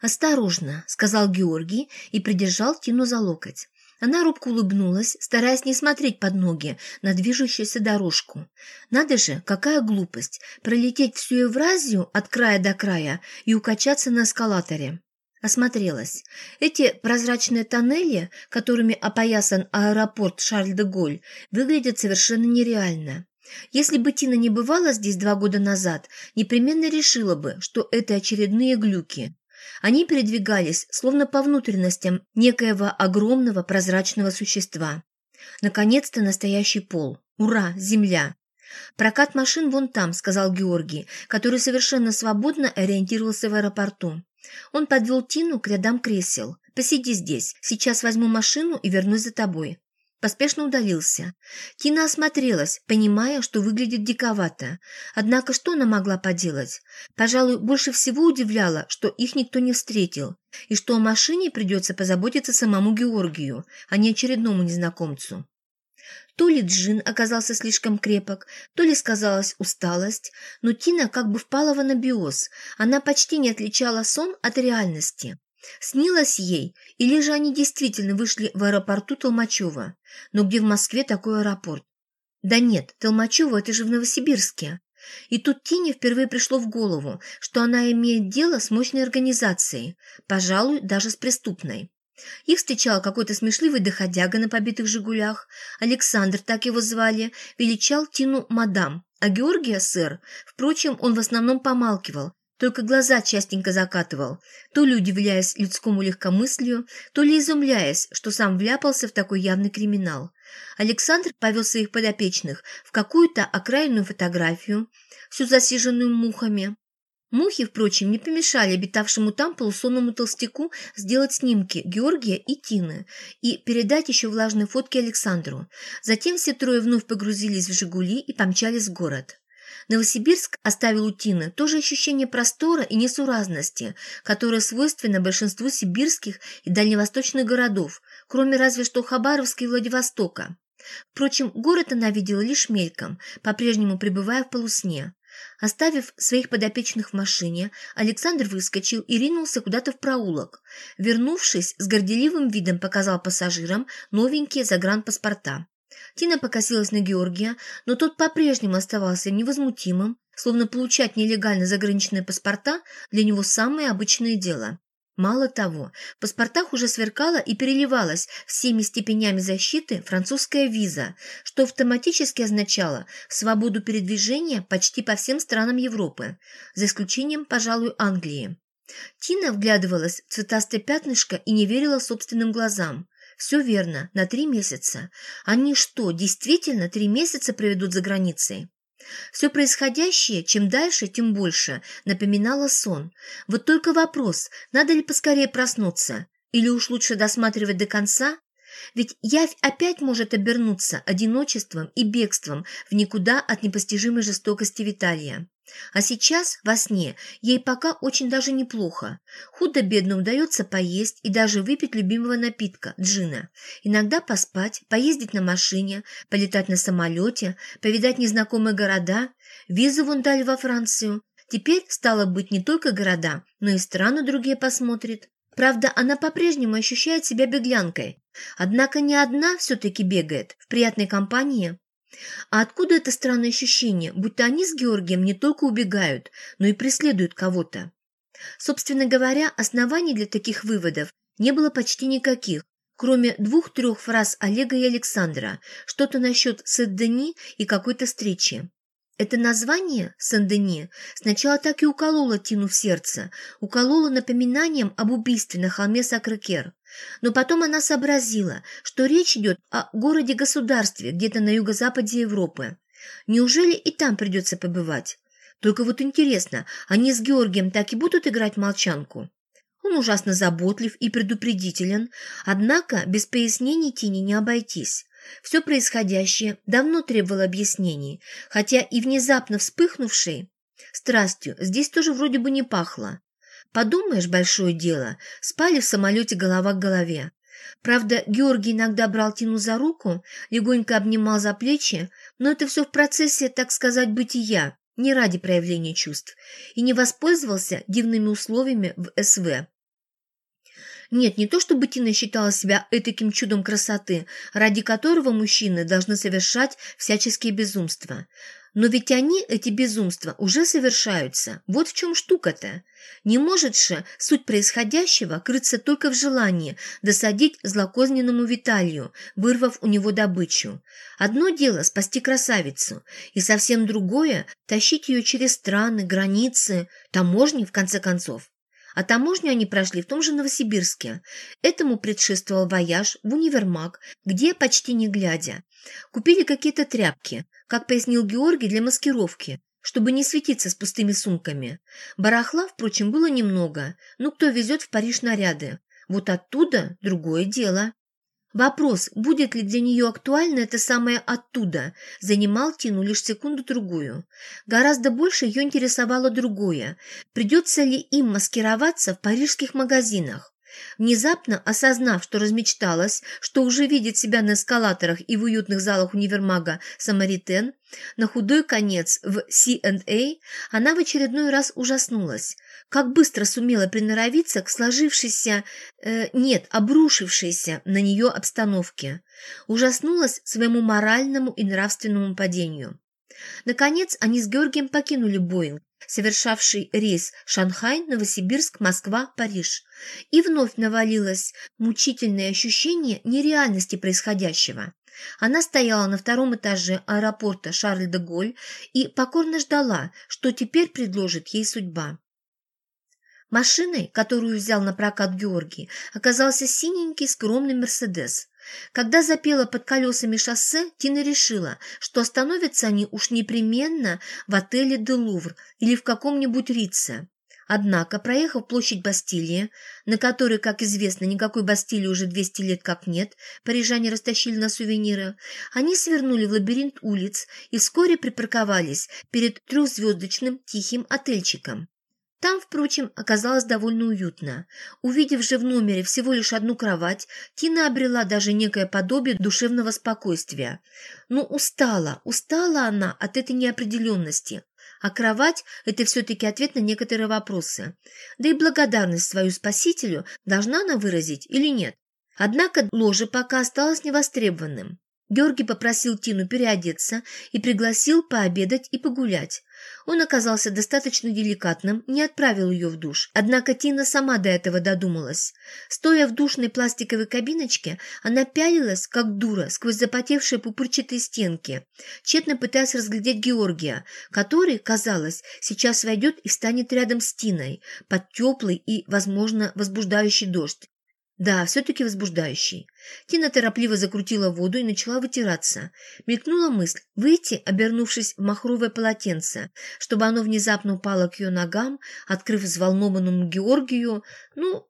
«Осторожно», — сказал Георгий и придержал Тину за локоть. Она робко улыбнулась, стараясь не смотреть под ноги на движущуюся дорожку. Надо же, какая глупость, пролететь всю Евразию от края до края и укачаться на эскалаторе. Осмотрелась. Эти прозрачные тоннели, которыми опоясан аэропорт Шарль-де-Голь, выглядят совершенно нереально. Если бы Тина не бывала здесь два года назад, непременно решила бы, что это очередные глюки. Они передвигались, словно по внутренностям некоего огромного прозрачного существа. Наконец-то настоящий пол. Ура, земля! «Прокат машин вон там», — сказал Георгий, который совершенно свободно ориентировался в аэропорту. Он подвел Тину к рядам кресел. «Посиди здесь. Сейчас возьму машину и вернусь за тобой». Поспешно удалился. Тина осмотрелась, понимая, что выглядит диковато. Однако что она могла поделать? Пожалуй, больше всего удивляло, что их никто не встретил, и что о машине придется позаботиться самому Георгию, а не очередному незнакомцу. То ли джин оказался слишком крепок, то ли сказалась усталость, но Тина как бы впала в анабиоз, она почти не отличала сон от реальности. Снилось ей, или же они действительно вышли в аэропорту Толмачева. Но где в Москве такой аэропорт? Да нет, Толмачево – это же в Новосибирске. И тут Тине впервые пришло в голову, что она имеет дело с мощной организацией, пожалуй, даже с преступной. Их встречал какой-то смешливый доходяга на побитых «Жигулях». Александр, так его звали, величал Тину мадам, а Георгия – сэр. Впрочем, он в основном помалкивал, только глаза частенько закатывал, то ли удивляясь людскому легкомыслию, то ли изумляясь, что сам вляпался в такой явный криминал. Александр повел своих подопечных в какую-то окраинную фотографию, всю засиженную мухами. Мухи, впрочем, не помешали обитавшему там полусонному толстяку сделать снимки Георгия и Тины и передать еще влажные фотки Александру. Затем все трое вновь погрузились в «Жигули» и помчались в город. Новосибирск оставил у Тины то же ощущение простора и несуразности, которое свойственно большинству сибирских и дальневосточных городов, кроме разве что Хабаровска и Владивостока. Впрочем, город она видела лишь мельком, по-прежнему пребывая в полусне. Оставив своих подопечных в машине, Александр выскочил и ринулся куда-то в проулок. Вернувшись, с горделивым видом показал пассажирам новенькие загранпаспорта. Тина покосилась на Георгия, но тот по-прежнему оставался невозмутимым, словно получать нелегально заграничные паспорта для него самое обычное дело. Мало того, в паспортах уже сверкала и переливалась всеми степенями защиты французская виза, что автоматически означало свободу передвижения почти по всем странам Европы, за исключением, пожалуй, Англии. Тина вглядывалась в цветастое пятнышко и не верила собственным глазам. Все верно, на три месяца. Они что, действительно три месяца проведут за границей? Все происходящее, чем дальше, тем больше, напоминало сон. Вот только вопрос, надо ли поскорее проснуться? Или уж лучше досматривать до конца? Ведь явь опять может обернуться одиночеством и бегством в никуда от непостижимой жестокости Виталия. А сейчас, во сне, ей пока очень даже неплохо. Худо-бедно удается поесть и даже выпить любимого напитка – джина. Иногда поспать, поездить на машине, полетать на самолете, повидать незнакомые города. Визу вон дали во Францию. Теперь, стало быть, не только города, но и страны другие посмотрит. Правда, она по-прежнему ощущает себя беглянкой. Однако не одна все-таки бегает, в приятной компании. А откуда это странное ощущение, будто они с Георгием не только убегают, но и преследуют кого-то? Собственно говоря, оснований для таких выводов не было почти никаких, кроме двух-трех фраз Олега и Александра, что-то насчет Сен-Дени и какой-то встречи. Это название Сен-Дени сначала так и укололо Тину в сердце, укололо напоминанием об убийстве на холме Сакрекер. Но потом она сообразила, что речь идет о городе-государстве где-то на юго-западе Европы. Неужели и там придется побывать? Только вот интересно, они с Георгием так и будут играть молчанку? Он ужасно заботлив и предупредителен, однако без пояснений Тине не обойтись. Все происходящее давно требовало объяснений, хотя и внезапно вспыхнувшей страстью здесь тоже вроде бы не пахло. Подумаешь, большое дело, спали в самолете голова к голове. Правда, Георгий иногда брал Тину за руку, легонько обнимал за плечи, но это все в процессе, так сказать, бытия, не ради проявления чувств, и не воспользовался дивными условиями в СВ. Нет, не то чтобы Тина считала себя этаким чудом красоты, ради которого мужчины должны совершать всяческие безумства. Но ведь они, эти безумства, уже совершаются. Вот в чем штука-то. Не может же суть происходящего крыться только в желании досадить злокозненному Виталию, вырвав у него добычу. Одно дело спасти красавицу, и совсем другое – тащить ее через страны, границы, таможни, в конце концов. А таможню они прошли в том же Новосибирске. Этому предшествовал вояж в универмаг, где, почти не глядя, купили какие-то тряпки, как пояснил Георгий, для маскировки, чтобы не светиться с пустыми сумками. Барахла, впрочем, было немного, ну кто везет в Париж наряды? Вот оттуда другое дело. Вопрос, будет ли для нее актуально это самое «оттуда», занимал Тину лишь секунду-другую. Гораздо больше ее интересовало другое. Придется ли им маскироваться в парижских магазинах? Внезапно осознав, что размечталась, что уже видит себя на эскалаторах и в уютных залах универмага «Самаритен», на худой конец в C&A, она в очередной раз ужаснулась. Как быстро сумела приноровиться к сложившейся, э, нет, обрушившейся на нее обстановке. Ужаснулась своему моральному и нравственному падению. Наконец, они с Георгием покинули Боинг, совершавший рейс Шанхай, Новосибирск, Москва, Париж. И вновь навалилось мучительное ощущение нереальности происходящего. Она стояла на втором этаже аэропорта Шарль-де-Голь и покорно ждала, что теперь предложит ей судьба. Машиной, которую взял на прокат Георгий, оказался синенький скромный «Мерседес». Когда запела под колесами шоссе, Тина решила, что остановятся они уж непременно в отеле «Де Лувр» или в каком-нибудь Рице. Однако, проехав площадь Бастилии, на которой, как известно, никакой Бастилии уже 200 лет как нет, парижане растащили на сувениры, они свернули в лабиринт улиц и вскоре припарковались перед трехзвездочным тихим отельчиком. Там, впрочем, оказалось довольно уютно. Увидев же в номере всего лишь одну кровать, Тина обрела даже некое подобие душевного спокойствия. Но ну, устала, устала она от этой неопределенности. А кровать – это все-таки ответ на некоторые вопросы. Да и благодарность свою спасителю должна она выразить или нет. Однако ложе пока осталось невостребованным. Георгий попросил Тину переодеться и пригласил пообедать и погулять. Он оказался достаточно деликатным, не отправил ее в душ. Однако Тина сама до этого додумалась. Стоя в душной пластиковой кабиночке, она пялилась, как дура, сквозь запотевшие пупырчатые стенки, тщетно пытаясь разглядеть Георгия, который, казалось, сейчас войдет и станет рядом с Тиной, под теплый и, возможно, возбуждающий дождь. Да, все-таки возбуждающий. Тина торопливо закрутила воду и начала вытираться. Мелькнула мысль выйти, обернувшись в махровое полотенце, чтобы оно внезапно упало к ее ногам, открыв взволнованному Георгию, ну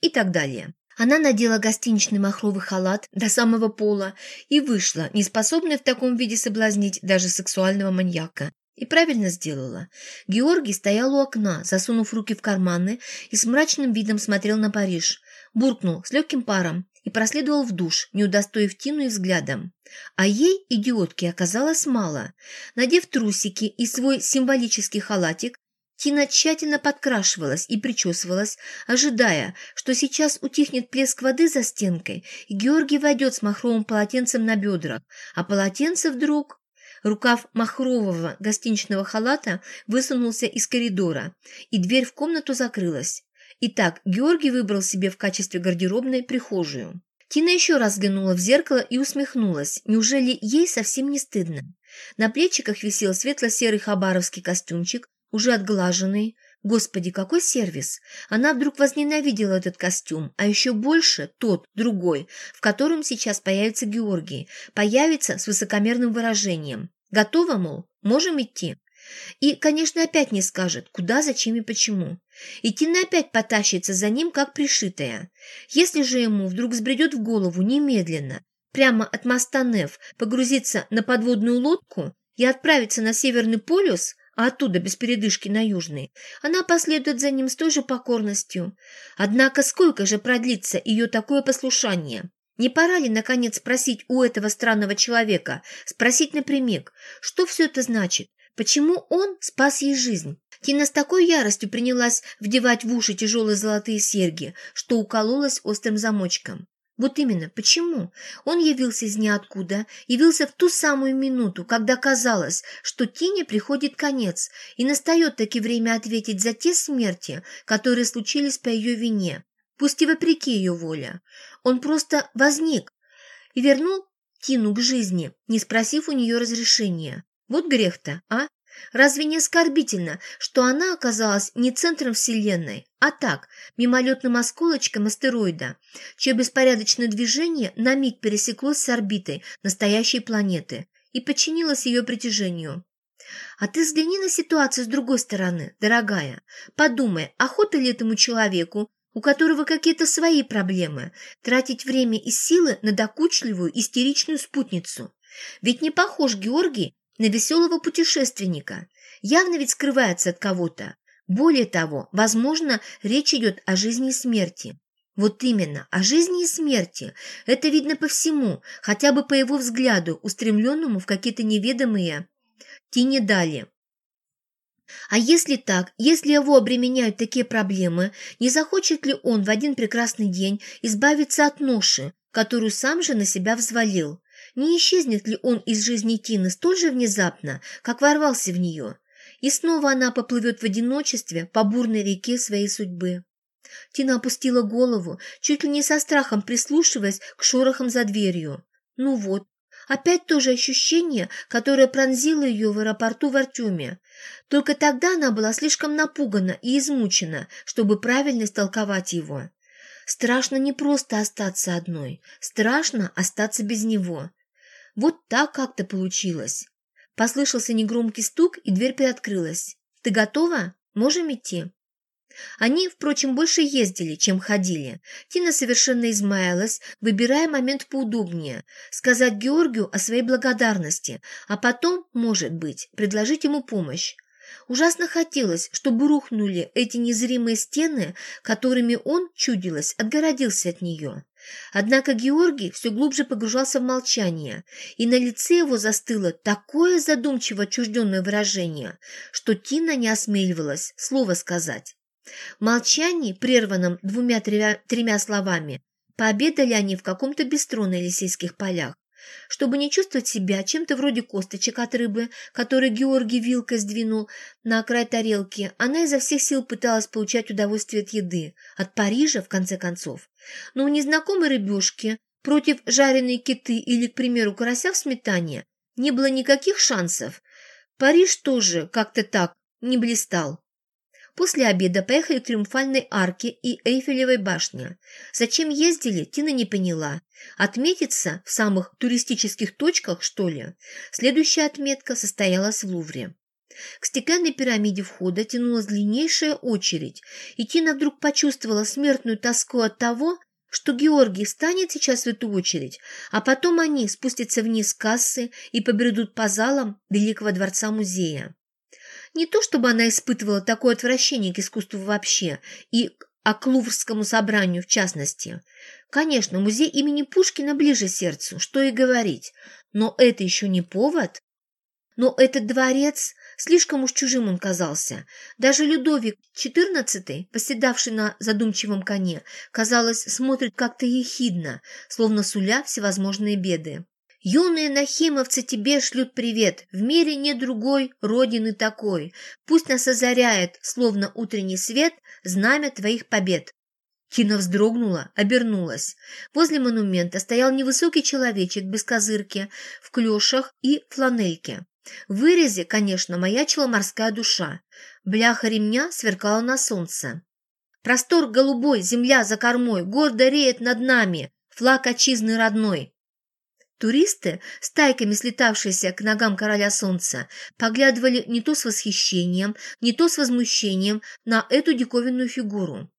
и так далее. Она надела гостиничный махровый халат до самого пола и вышла, неспособная в таком виде соблазнить даже сексуального маньяка. И правильно сделала. Георгий стоял у окна, засунув руки в карманы и с мрачным видом смотрел на Париж буркнул с легким паром и проследовал в душ, не удостоив Тину и взглядом. А ей, идиотки, оказалось мало. Надев трусики и свой символический халатик, Тина тщательно подкрашивалась и причесывалась, ожидая, что сейчас утихнет плеск воды за стенкой, и Георгий войдет с махровым полотенцем на бедрах, а полотенце вдруг... Рукав махрового гостиничного халата высунулся из коридора, и дверь в комнату закрылась. Итак, Георгий выбрал себе в качестве гардеробной прихожую. Тина еще раз взглянула в зеркало и усмехнулась. Неужели ей совсем не стыдно? На плечиках висел светло-серый хабаровский костюмчик, уже отглаженный. Господи, какой сервис! Она вдруг возненавидела этот костюм, а еще больше тот, другой, в котором сейчас появится Георгий. Появится с высокомерным выражением. Готова, мол? Можем идти? И, конечно, опять не скажет, куда, зачем и почему. И Тина опять потащится за ним, как пришитая. Если же ему вдруг взбредет в голову немедленно, прямо от моста Неф, погрузиться на подводную лодку и отправиться на Северный полюс, а оттуда без передышки на Южный, она последует за ним с той же покорностью. Однако сколько же продлится ее такое послушание? Не пора ли, наконец, спросить у этого странного человека, спросить напрямик, что все это значит? Почему он спас ей жизнь? Тина с такой яростью принялась вдевать в уши тяжелые золотые серьги, что укололась острым замочком. Вот именно, почему? Он явился из ниоткуда, явился в ту самую минуту, когда казалось, что Тине приходит конец, и настает таки время ответить за те смерти, которые случились по ее вине, пусть и вопреки ее воле. Он просто возник и вернул Тину к жизни, не спросив у нее разрешения. Вот грех-то, а? Разве не оскорбительно, что она оказалась не центром Вселенной, а так, мимолетным осколочком астероида, чье беспорядочное движение на миг пересеклось с орбитой настоящей планеты и подчинилось ее притяжению? А ты взгляни на ситуацию с другой стороны, дорогая. Подумай, охота ли этому человеку, у которого какие-то свои проблемы, тратить время и силы на докучливую истеричную спутницу? Ведь не похож Георгий на веселого путешественника. Явно ведь скрывается от кого-то. Более того, возможно, речь идет о жизни и смерти. Вот именно, о жизни и смерти. Это видно по всему, хотя бы по его взгляду, устремленному в какие-то неведомые тени дали. А если так, если его обременяют такие проблемы, не захочет ли он в один прекрасный день избавиться от ноши, которую сам же на себя взвалил? Не исчезнет ли он из жизни Тины столь же внезапно, как ворвался в нее? И снова она поплывет в одиночестве по бурной реке своей судьбы. Тина опустила голову, чуть ли не со страхом прислушиваясь к шорохам за дверью. Ну вот, опять то же ощущение, которое пронзило ее в аэропорту в Артеме. Только тогда она была слишком напугана и измучена, чтобы правильно истолковать его. Страшно не просто остаться одной, страшно остаться без него. Вот так как-то получилось. Послышался негромкий стук, и дверь приоткрылась. «Ты готова? Можем идти?» Они, впрочем, больше ездили, чем ходили. Тина совершенно измаялась, выбирая момент поудобнее, сказать Георгию о своей благодарности, а потом, может быть, предложить ему помощь. Ужасно хотелось, чтобы рухнули эти незримые стены, которыми он, чудилось, отгородился от нее. Однако Георгий все глубже погружался в молчание, и на лице его застыло такое задумчиво отчужденное выражение, что Тина не осмеливалась слова сказать. В молчании, прерванном двумя-тремя словами, пообедали они в каком-то бистро на Елисейских полях. Чтобы не чувствовать себя чем-то вроде косточек от рыбы, который Георгий вилкой сдвинул на край тарелки, она изо всех сил пыталась получать удовольствие от еды, от Парижа, в конце концов. Но у незнакомой рыбешки против жареной киты или, к примеру, карася в сметане не было никаких шансов. Париж тоже как-то так не блистал. После обеда поехали к Триумфальной арке и Эйфелевой башне. Зачем ездили, Тина не поняла. Отметиться в самых туристических точках, что ли? Следующая отметка состоялась в Лувре. К стеклянной пирамиде входа тянулась длиннейшая очередь, и Тина вдруг почувствовала смертную тоску от того, что Георгий встанет сейчас в эту очередь, а потом они спустятся вниз кассы и побредут по залам Великого дворца-музея. Не то чтобы она испытывала такое отвращение к искусству вообще и к Луврскому собранию в частности. Конечно, музей имени Пушкина ближе сердцу, что и говорить, но это еще не повод. Но этот дворец, слишком уж чужим он казался. Даже Людовик XIV, поседавший на задумчивом коне, казалось, смотрит как-то ехидно, словно суля всевозможные беды. Юные нахимовцы тебе шлют привет. В мире нет другой родины такой. Пусть нас озаряет, словно утренний свет, знамя твоих побед. Кина вздрогнула, обернулась. Возле монумента стоял невысокий человечек без козырки, в клешах и фланельке. В вырезе, конечно, маячила морская душа. Бляха ремня сверкала на солнце. Простор голубой, земля за кормой, гордо реет над нами, флаг отчизны родной. Туристы, стайками слетавшиеся к ногам короля солнца, поглядывали не то с восхищением, не то с возмущением на эту диковинную фигуру.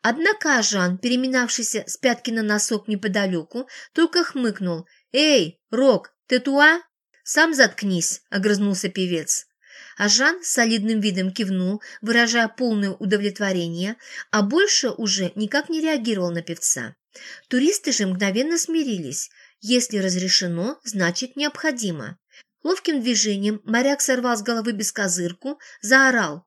Однако Жан, переминавшийся с пятки на носок неподалеку, только хмыкнул. «Эй, Рок, ты туа?» «Сам заткнись», — огрызнулся певец. А Жан солидным видом кивнул, выражая полное удовлетворение, а больше уже никак не реагировал на певца. Туристы же мгновенно смирились. Если разрешено, значит необходимо. Ловким движением моряк сорвал с головы бескозырку, заорал.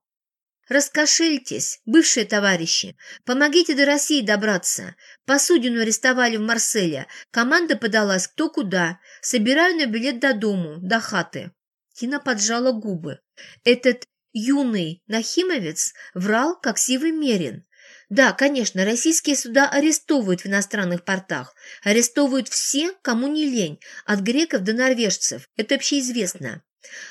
Раскошельтесь, бывшие товарищи. Помогите до России добраться. Посудину арестовали в Марселе. Команда подалась кто куда. Собираю на билет до дому, до хаты». Тина поджала губы. Этот юный нахимовец врал, как сивый мерин. Да, конечно, российские суда арестовывают в иностранных портах. Арестовывают все, кому не лень, от греков до норвежцев. Это общеизвестно.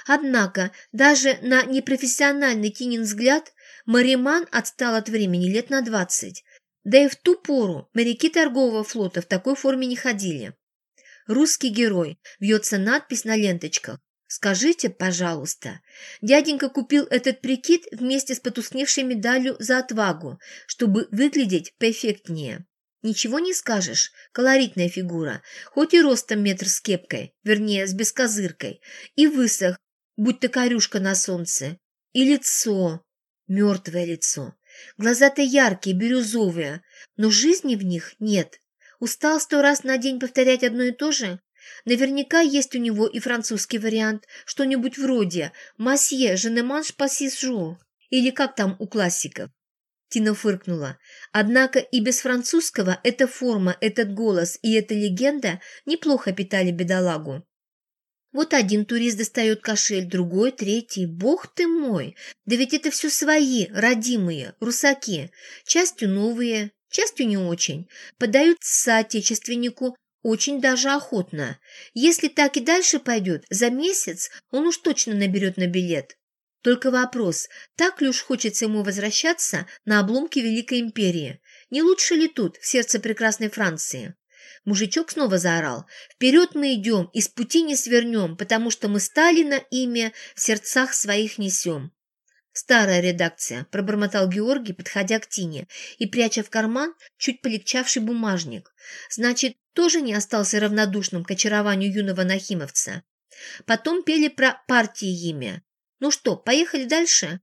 Однако, даже на непрофессиональный Тинин взгляд, Мариман отстал от времени лет на двадцать. Да и в ту пору моряки торгового флота в такой форме не ходили. «Русский герой» вьется надпись на ленточках. Скажите, пожалуйста, дяденька купил этот прикид вместе с потускневшей медалью за отвагу, чтобы выглядеть поэффектнее. Ничего не скажешь, колоритная фигура, хоть и ростом метр с кепкой, вернее, с бескозыркой, и высох, будто корюшка на солнце. И лицо, мертвое лицо. Глаза-то яркие, бирюзовые, но жизни в них нет. Устал сто раз на день повторять одно и то же? Наверняка есть у него и французский вариант, что-нибудь вроде «Масье, mange pas или как там у классиков. Тина фыркнула. Однако и без французского эта форма, этот голос и эта легенда неплохо питали бедолагу. Вот один турист достает кошель, другой, третий. Бог ты мой! Да ведь это все свои, родимые, русаки. Частью новые, частью не очень. Подают соотечественнику очень даже охотно. Если так и дальше пойдет, за месяц он уж точно наберет на билет. Только вопрос, так ли уж хочется ему возвращаться на обломки Великой Империи? Не лучше ли тут, в сердце прекрасной Франции? Мужичок снова заорал. «Вперед мы идем и с пути не свернем, потому что мы Сталина имя в сердцах своих несем». «Старая редакция», – пробормотал Георгий, подходя к Тине и пряча в карман чуть полегчавший бумажник. «Значит, тоже не остался равнодушным к очарованию юного нахимовца. Потом пели про партии имя. «Ну что, поехали дальше?»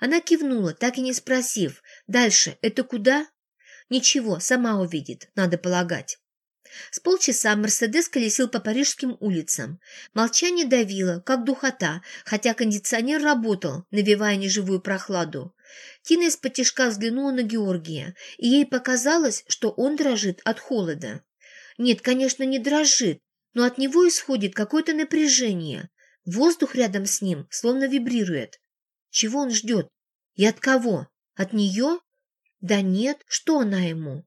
Она кивнула, так и не спросив. «Дальше это куда?» «Ничего, сама увидит, надо полагать». С полчаса Мерседес колесил по парижским улицам. Молчание давило, как духота, хотя кондиционер работал, навевая неживую прохладу. Тина из-под взглянула на Георгия, и ей показалось, что он дрожит от холода. Нет, конечно, не дрожит, но от него исходит какое-то напряжение. Воздух рядом с ним словно вибрирует. Чего он ждет? И от кого? От нее? Да нет, что она ему?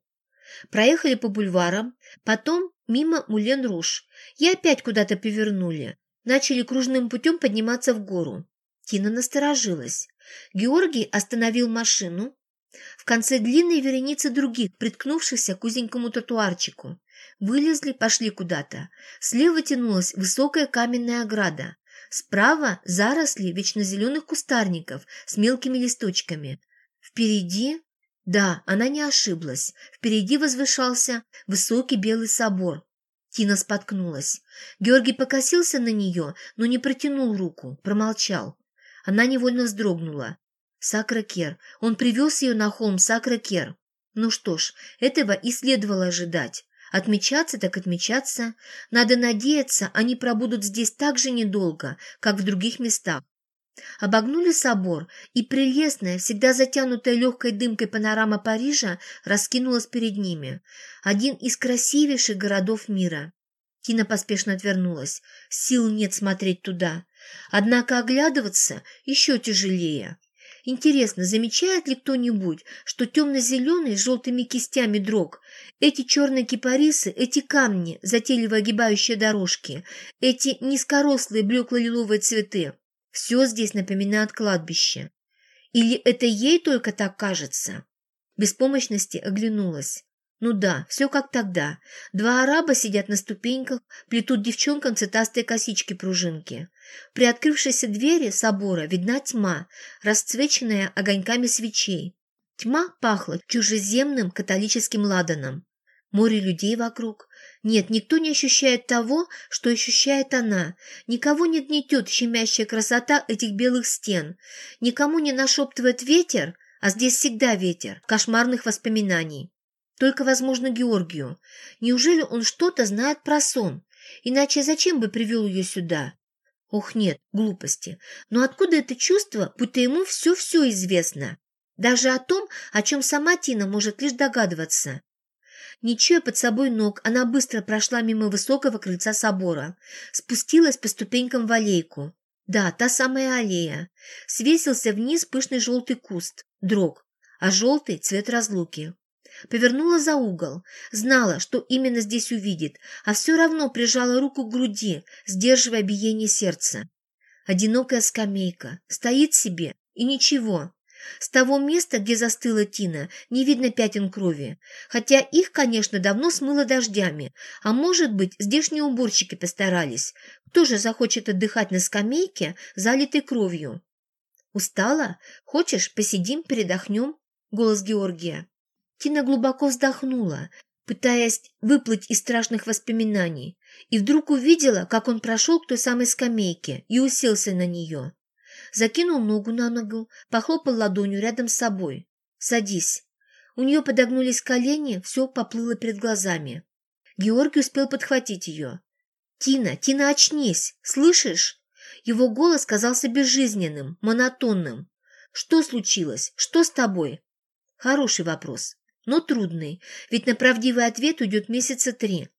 Проехали по бульварам, потом мимо Мулен-Руш и опять куда-то повернули. Начали кружным путем подниматься в гору. Тина насторожилась. Георгий остановил машину в конце длинной вереницы других, приткнувшихся к узенькому тротуарчику. Вылезли, пошли куда-то. Слева тянулась высокая каменная ограда. Справа заросли вечно зеленых кустарников с мелкими листочками. Впереди да, она не ошиблась. Впереди возвышался высокий белый собор. Тина споткнулась. Георгий покосился на нее, но не протянул руку, промолчал. Она невольно вздрогнула. Сакракер. Он привез ее на холм Сакракер. Ну что ж, этого и следовало ожидать. Отмечаться так отмечаться. Надо надеяться, они пробудут здесь так же недолго, как в других местах. Обогнули собор, и прелестная, всегда затянутая легкой дымкой панорама Парижа раскинулась перед ними. Один из красивейших городов мира. Тина поспешно отвернулась. Сил нет смотреть туда. Однако оглядываться еще тяжелее. Интересно, замечает ли кто-нибудь, что темно-зеленый с желтыми кистями дрог, эти черные кипарисы, эти камни, затейливо огибающие дорожки, эти низкорослые блекло-лиловые цветы, все здесь напоминает кладбище. Или это ей только так кажется? Беспомощности оглянулась. Ну да, все как тогда. Два араба сидят на ступеньках, плетут девчонкам цветастые косички-пружинки. При открывшейся двери собора видна тьма, расцвеченная огоньками свечей. Тьма пахла чужеземным католическим ладаном. Море людей вокруг, нет, никто не ощущает того, что ощущает она. Никого не гнетет щемящая красота этих белых стен. Никому не нашептывает ветер, а здесь всегда ветер, кошмарных воспоминаний. Только, возможно, Георгию. Неужели он что-то знает про сон? Иначе зачем бы привел ее сюда? Ох, нет, глупости. Но откуда это чувство, будто ему все-все известно? Даже о том, о чем сама Тина может лишь догадываться. Не под собой ног, она быстро прошла мимо высокого крыльца собора, спустилась по ступенькам в аллейку. Да, та самая аллея. Свесился вниз пышный желтый куст, дрог, а желтый – цвет разлуки. Повернула за угол, знала, что именно здесь увидит, а все равно прижала руку к груди, сдерживая биение сердца. Одинокая скамейка, стоит себе, и ничего. С того места, где застыла Тина, не видно пятен крови, хотя их, конечно, давно смыло дождями, а может быть, здешние уборщики постарались. Кто же захочет отдыхать на скамейке, залитой кровью? «Устала? Хочешь, посидим, передохнем?» — голос Георгия. Тина глубоко вздохнула, пытаясь выплыть из страшных воспоминаний, и вдруг увидела, как он прошел к той самой скамейке и уселся на нее. Закинул ногу на ногу, похлопал ладонью рядом с собой. «Садись». У нее подогнулись колени, все поплыло перед глазами. Георгий успел подхватить ее. «Тина, Тина, очнись! Слышишь?» Его голос казался безжизненным, монотонным. «Что случилось? Что с тобой?» Хороший вопрос, но трудный, ведь на правдивый ответ уйдет месяца три.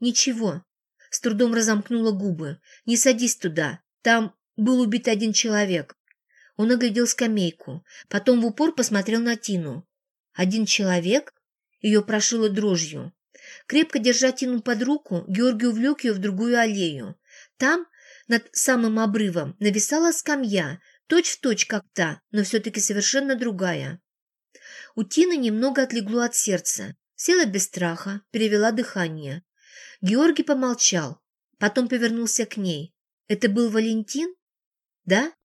«Ничего», — с трудом разомкнула губы, — «не садись туда, там был убит один человек. Он оглядел скамейку, потом в упор посмотрел на Тину. Один человек? Ее прошило дрожью. Крепко держа Тину под руку, Георгий увлек ее в другую аллею. Там, над самым обрывом, нависала скамья, точь-в-точь точь как та, но все-таки совершенно другая. У Тины немного отлегло от сердца. Села без страха, перевела дыхание. Георгий помолчал, потом повернулся к ней. «Это был Валентин?» «Да?»